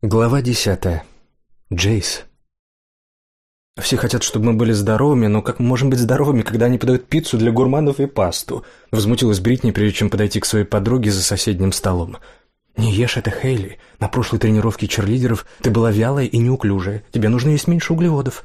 Глава десятая. Джейс. Все хотят, чтобы мы были здоровыми, но как мы можем быть здоровыми, когда они подают пиццу для гурманов и пасту? Возмутилась Бритни, прежде чем подойти к своей подруге за соседним столом. Не ешь это, Хейли. На прошлой тренировке черлидеров ты была вялая и неуклюжая. Тебе нужно есть меньше углеводов.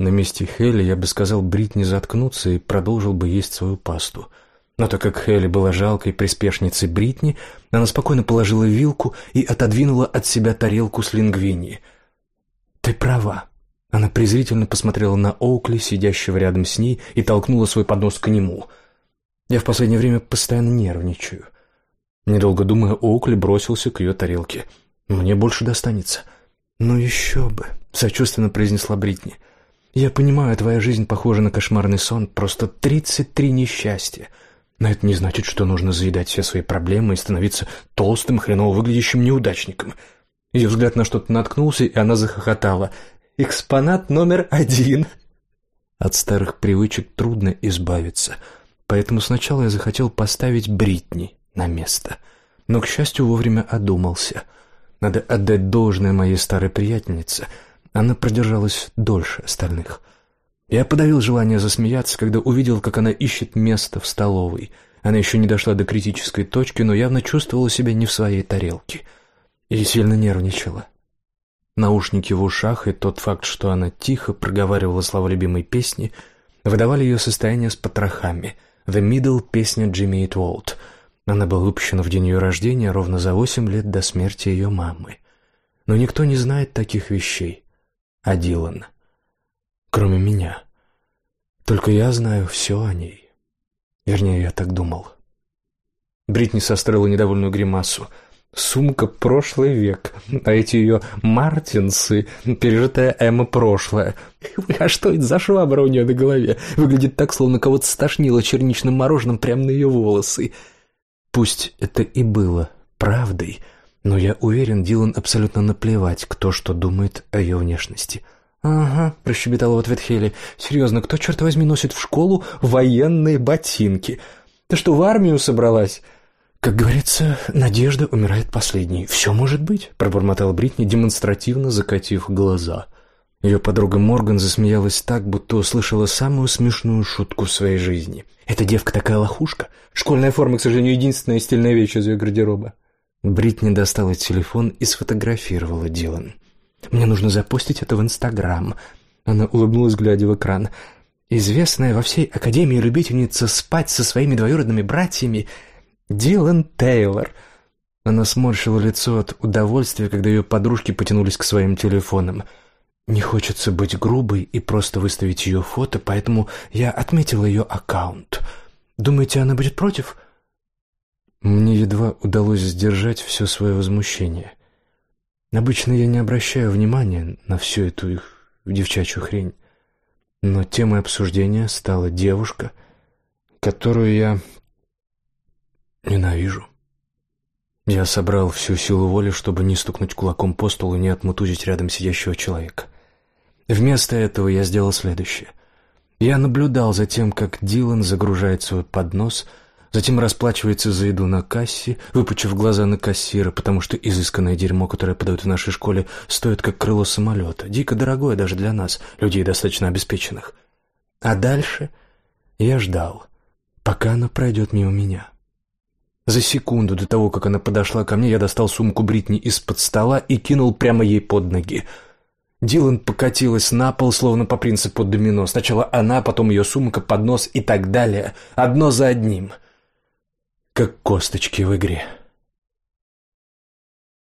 На месте Хейли я бы сказал Бритни заткнуться и продолжил бы есть свою пасту. Но так как Хелли была жалкой приспешницей Бритни, она спокойно положила вилку и отодвинула от себя тарелку с лингвини. «Ты права». Она презрительно посмотрела на Оукли, сидящего рядом с ней, и толкнула свой поднос к нему. «Я в последнее время постоянно нервничаю». Недолго думая, Оукли бросился к ее тарелке. «Мне больше достанется». «Ну еще бы», — сочувственно произнесла Бритни. «Я понимаю, твоя жизнь похожа на кошмарный сон, просто тридцать три несчастья». Но это не значит, что нужно заедать все свои проблемы и становиться толстым, хреново выглядящим неудачником. Ее взгляд на что-то наткнулся, и она захохотала. «Экспонат номер один!» От старых привычек трудно избавиться, поэтому сначала я захотел поставить Бритни на место. Но, к счастью, вовремя одумался. Надо отдать должное моей старой приятельнице. Она продержалась дольше остальных — я подавил желание засмеяться, когда увидел, как она ищет место в столовой. Она еще не дошла до критической точки, но явно чувствовала себя не в своей тарелке. И сильно нервничала. Наушники в ушах и тот факт, что она тихо проговаривала слова любимой песни, выдавали ее состояние с потрохами. «The Middle» — песня Джимми Эйт. Она была выпущена в день ее рождения, ровно за восемь лет до смерти ее мамы. Но никто не знает таких вещей. А Дилан — кроме меня. Только я знаю все о ней. Вернее, я так думал. Бритни состроила недовольную гримасу. Сумка прошлый век, а эти ее мартинсы — пережитая Эмма прошлое. А что это за швабра у нее на голове? Выглядит так, словно кого-то стошнило черничным мороженым прямо на ее волосы. Пусть это и было правдой, но я уверен, Дилан абсолютно наплевать, кто что думает о ее внешности — «Ага», — прощебетала в ответ Хелли. «Серьезно, кто, черт возьми, носит в школу военные ботинки? Ты что, в армию собралась?» «Как говорится, надежда умирает последней. Все может быть», — пробормотала Бритни, демонстративно закатив глаза. Ее подруга Морган засмеялась так, будто услышала самую смешную шутку в своей жизни. «Эта девка такая лохушка. Школьная форма, к сожалению, единственная стильная вещь из ее гардероба». Бритни достала телефон и сфотографировала Дилан. Мне нужно запустить это в Инстаграм. Она улыбнулась, глядя в экран. Известная во всей Академии любительница спать со своими двоюродными братьями Дилан Тейлор. Она сморщила лицо от удовольствия, когда ее подружки потянулись к своим телефонам. Не хочется быть грубой и просто выставить ее фото, поэтому я отметила ее аккаунт. Думаете, она будет против? Мне едва удалось сдержать все свое возмущение. Обычно я не обращаю внимания на всю эту их девчачью хрень. Но темой обсуждения стала девушка, которую я ненавижу. Я собрал всю силу воли, чтобы не стукнуть кулаком по столу и не отмутузить рядом сидящего человека. Вместо этого я сделал следующее. Я наблюдал за тем, как Дилан загружает свой поднос — затем расплачивается за еду на кассе, выпучив глаза на кассира, потому что изысканное дерьмо, которое подают в нашей школе, стоит как крыло самолета, дико дорогое даже для нас, людей достаточно обеспеченных. А дальше я ждал, пока она пройдет мимо меня. За секунду до того, как она подошла ко мне, я достал сумку Бритни из-под стола и кинул прямо ей под ноги. Дилан покатилась на пол, словно по принципу домино. Сначала она, потом ее сумка, поднос и так далее. Одно за одним — как косточки в игре.